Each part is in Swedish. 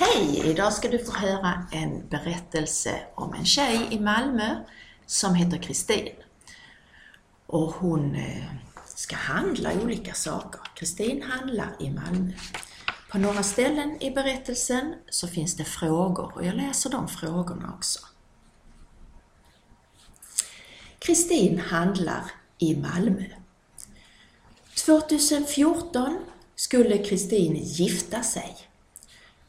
Hej! Idag ska du få höra en berättelse om en tjej i Malmö som heter Kristin. Och hon eh, ska handla olika saker. Kristin handlar i Malmö. På några ställen i berättelsen så finns det frågor och jag läser de frågorna också. Kristin handlar i Malmö. 2014 skulle Kristin gifta sig.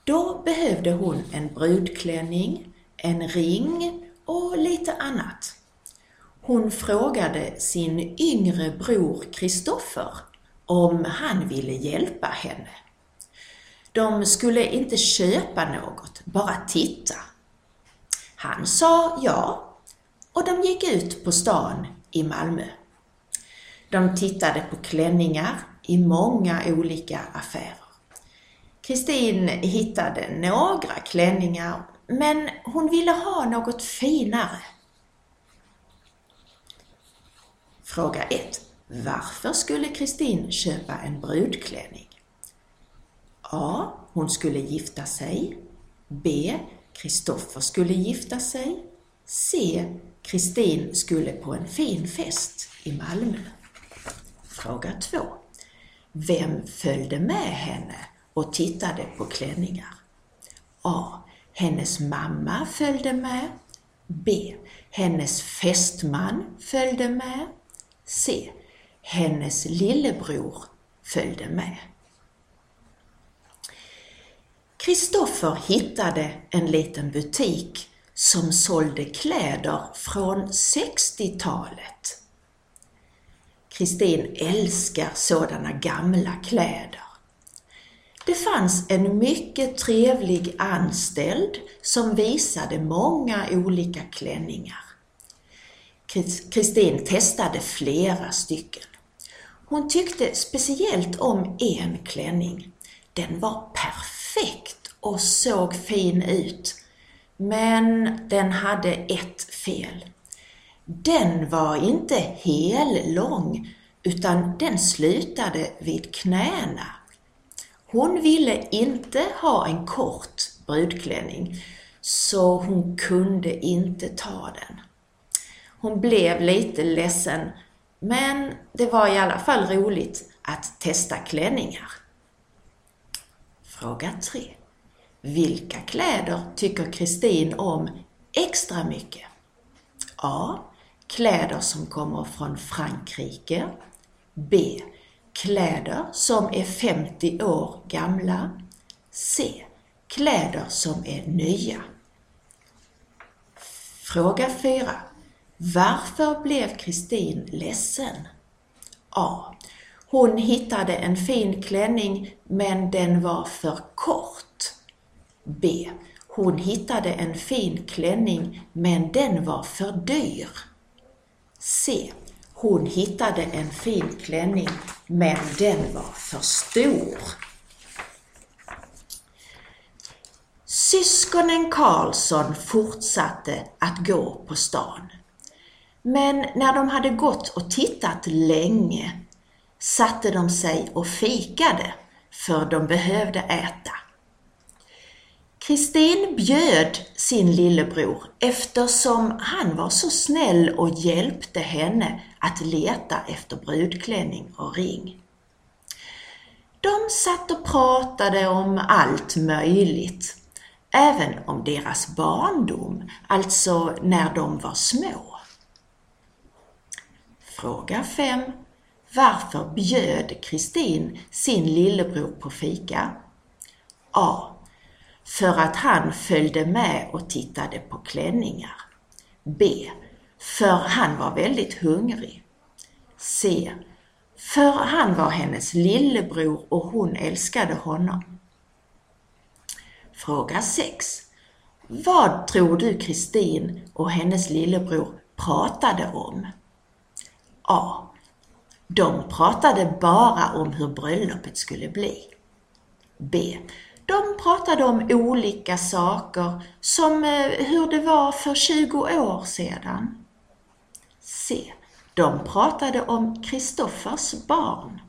Då behövde hon en brudklänning, en ring och lite annat. Hon frågade sin yngre bror Kristoffer om han ville hjälpa henne. De skulle inte köpa något, bara titta. Han sa ja och de gick ut på stan i Malmö. De tittade på klänningar i många olika affärer. Kristin hittade några klänningar men hon ville ha något finare. Fråga 1. Varför skulle Kristin köpa en brudklänning? A. Hon skulle gifta sig. B. Kristoffer skulle gifta sig. C. Kristin skulle på en fin fest i Malmö. Fråga 2. Vem följde med henne och tittade på klänningar? A. Hennes mamma följde med. B. Hennes fästman följde med. C. Hennes lillebror följde med. Kristoffer hittade en liten butik som sålde kläder från 60-talet. Kristin älskar sådana gamla kläder. Det fanns en mycket trevlig anställd som visade många olika klänningar. Kristin testade flera stycken. Hon tyckte speciellt om en klänning. Den var perfekt och såg fin ut. Men den hade ett fel. Den var inte hel lång utan den slutade vid knäna. Hon ville inte ha en kort brudklänning så hon kunde inte ta den. Hon blev lite ledsen men det var i alla fall roligt att testa klänningar. Fråga 3. Vilka kläder tycker Kristin om extra mycket? A. Kläder som kommer från Frankrike. B. Kläder som är 50 år gamla. C. Kläder som är nya. Fråga 4. Varför blev Kristin ledsen? A. Hon hittade en fin klänning men den var för kort. B. Hon hittade en fin klänning men den var för dyr. C. Hon hittade en fin klänning men den var för stor. Syskonen Karlsson fortsatte att gå på stan. Men när de hade gått och tittat länge satte de sig och fikade, för de behövde äta. Kristin bjöd sin lillebror eftersom han var så snäll och hjälpte henne att leta efter brudklänning och ring. De satt och pratade om allt möjligt, även om deras barndom, alltså när de var små. Fråga 5. Varför bjöd Kristin sin lillebror på fika? A. För att han följde med och tittade på klänningar. B. För han var väldigt hungrig. C. För han var hennes lillebror och hon älskade honom. Fråga 6. Vad tror du Kristin och hennes lillebror pratade om? A. De pratade bara om hur bröllopet skulle bli. B. De pratade om olika saker som eh, hur det var för 20 år sedan. Se, De pratade om Kristoffers barn.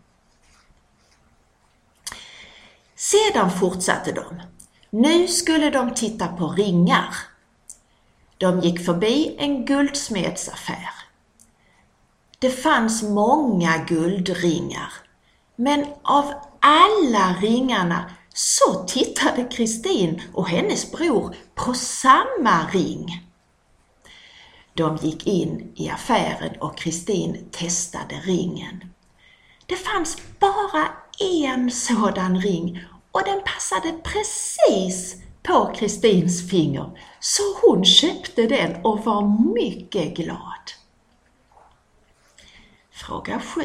Sedan fortsatte de. Nu skulle de titta på ringar. De gick förbi en guldsmedsaffär. Det fanns många guldringar, men av alla ringarna så tittade Kristin och hennes bror på samma ring. De gick in i affären och Kristin testade ringen. Det fanns bara en sådan ring och den passade precis på Kristins finger så hon köpte den och var mycket glad. Fråga 7.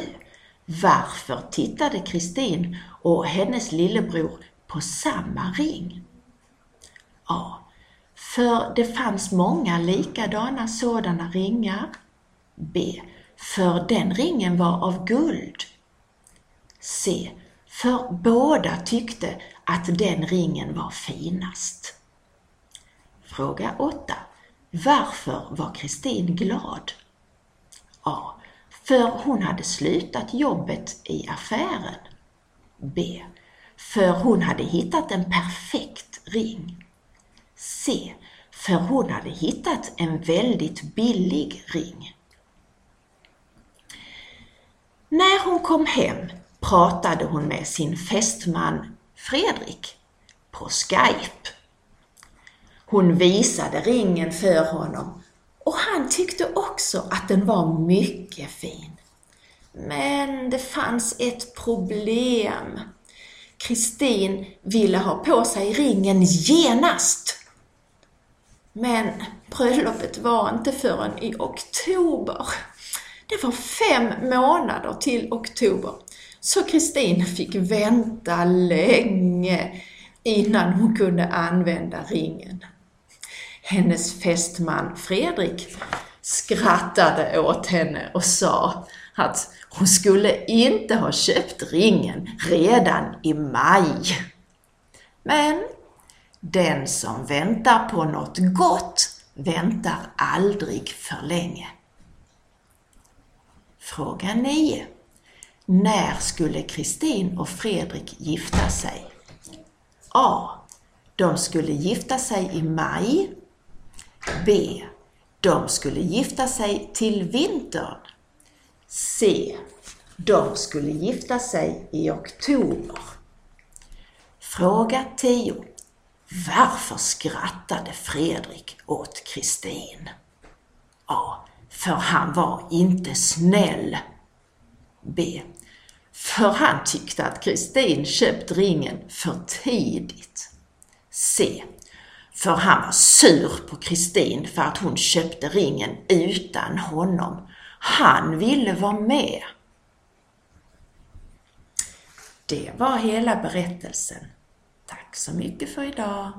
Varför tittade Kristin och hennes lillebror på samma ring? A. För det fanns många likadana sådana ringar. B. För den ringen var av guld. C. För båda tyckte att den ringen var finast. Fråga 8. Varför var Kristin glad? A. För hon hade slutat jobbet i affären. B. För hon hade hittat en perfekt ring. C. För hon hade hittat en väldigt billig ring. När hon kom hem pratade hon med sin fästman Fredrik på Skype. Hon visade ringen för honom och han tyckte också att den var mycket fin. Men det fanns ett problem. Kristin ville ha på sig ringen genast. Men bröllopet var inte förrän i oktober. Det var fem månader till oktober. Så Kristin fick vänta länge innan hon kunde använda ringen. Hennes fästman Fredrik skrattade åt henne och sa att hon skulle inte ha köpt ringen redan i maj. Men den som väntar på något gott väntar aldrig för länge. Fråga 9. När skulle Kristin och Fredrik gifta sig? A. De skulle gifta sig i maj. B. De skulle gifta sig till vintern. C. De skulle gifta sig i oktober. Fråga 10. Varför skrattade Fredrik åt Kristin? A. För han var inte snäll. B. För han tyckte att Kristin köpt ringen för tidigt. C. För han var sur på Kristin för att hon köpte ringen utan honom. Han ville vara med. Det var hela berättelsen. Tack så mycket för idag.